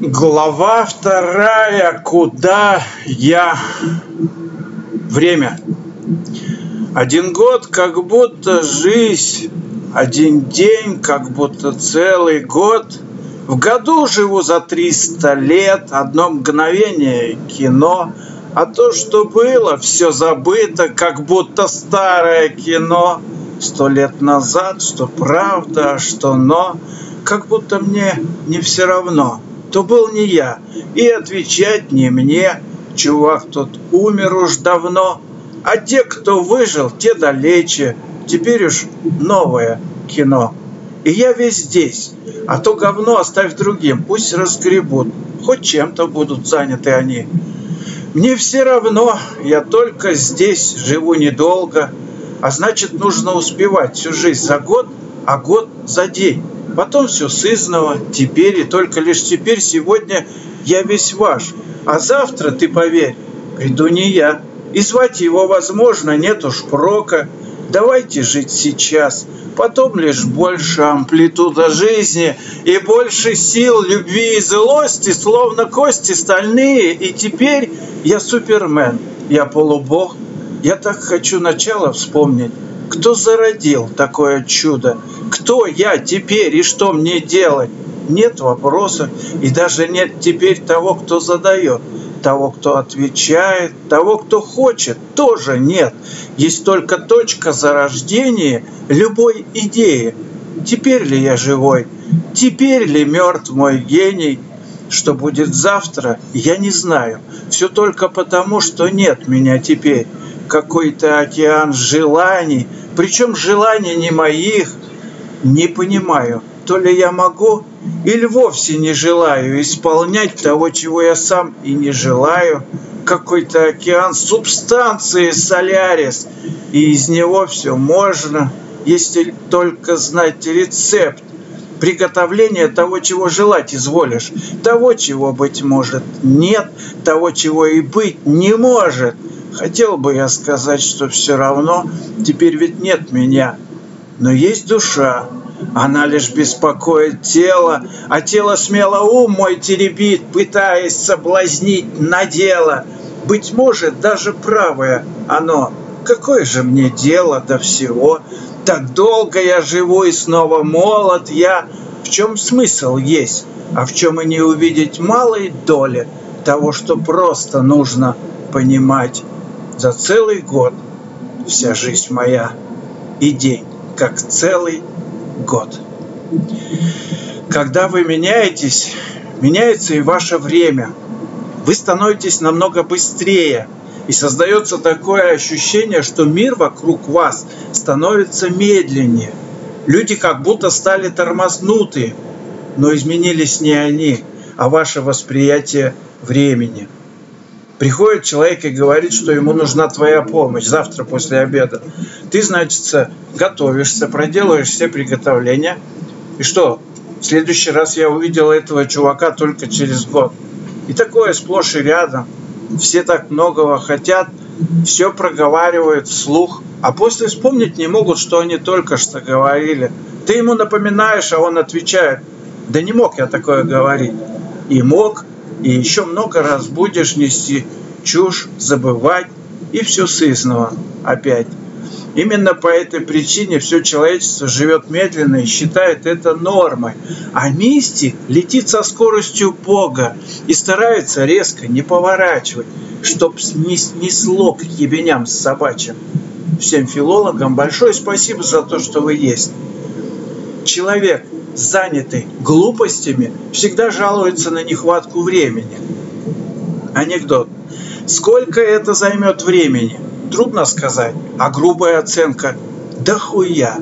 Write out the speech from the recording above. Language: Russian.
Глава вторая. Куда я? Время. Один год, как будто жизнь. Один день, как будто целый год. В году живу за триста лет. Одно мгновение кино. А то, что было, все забыто, как будто старое кино. Сто лет назад, что правда, что но. Как будто мне не все равно то был не я, и отвечать не мне. Чувак тот умер уж давно, а те, кто выжил, те далече. Теперь уж новое кино. И я весь здесь, а то говно оставь другим, пусть разгребут, хоть чем-то будут заняты они. Мне все равно, я только здесь, живу недолго, а значит нужно успевать всю жизнь за год, а год за день. Потом все сызново, теперь и только лишь теперь, сегодня я весь ваш. А завтра, ты поверь, приду не я. И звать его, возможно, нет уж прока. Давайте жить сейчас, потом лишь больше амплитуда жизни и больше сил, любви и злости, словно кости стальные. И теперь я супермен, я полубог. Я так хочу начало вспомнить. Кто зародил такое чудо? Кто я теперь и что мне делать? Нет вопроса, и даже нет теперь того, кто задает. Того, кто отвечает, того, кто хочет, тоже нет. Есть только точка зарождения любой идеи. Теперь ли я живой? Теперь ли мертв мой гений? Что будет завтра, я не знаю. Все только потому, что нет меня теперь. Какой-то океан желаний, причем желаний не моих, не понимаю, то ли я могу или вовсе не желаю исполнять того, чего я сам и не желаю. Какой-то океан субстанции солярис, и из него все можно, если только знать рецепт приготовления того, чего желать изволишь, того, чего, быть может, нет, того, чего и быть не может. Хотел бы я сказать, что все равно теперь ведь нет меня, но есть душа, она лишь беспокоит тело, а тело смело ум мой теребит, пытаясь соблазнить на дело. Быть может, даже правое оно. Какое же мне дело до всего? Так долго я живу и снова молод я. В чем смысл есть, а в чем и не увидеть малой доли того, что просто нужно понимать. За целый год вся жизнь моя и день как целый год. Когда вы меняетесь, меняется и ваше время. Вы становитесь намного быстрее, и создается такое ощущение, что мир вокруг вас становится медленнее. Люди как будто стали тормознуты, но изменились не они, а ваше восприятие времени. Приходит человек и говорит, что ему нужна твоя помощь завтра после обеда. Ты, значит, готовишься, проделываешь все приготовления. И что, в следующий раз я увидел этого чувака только через год. И такое сплошь и рядом. Все так многого хотят, все проговаривают вслух, а после вспомнить не могут, что они только что говорили. Ты ему напоминаешь, а он отвечает, да не мог я такое говорить. И мог, и еще много раз будешь нести чушь, забывать, и все сызново опять. Именно по этой причине все человечество живет медленно и считает это нормой. А мистик летит со скоростью Бога и старается резко не поворачивать, чтоб не снесло к ебеням с собачьим. Всем филологам большое спасибо за то, что вы есть. Человек, занятый глупостями, всегда жалуется на нехватку времени. Анекдот. Сколько это займет времени? Трудно сказать, а грубая оценка – да хуя.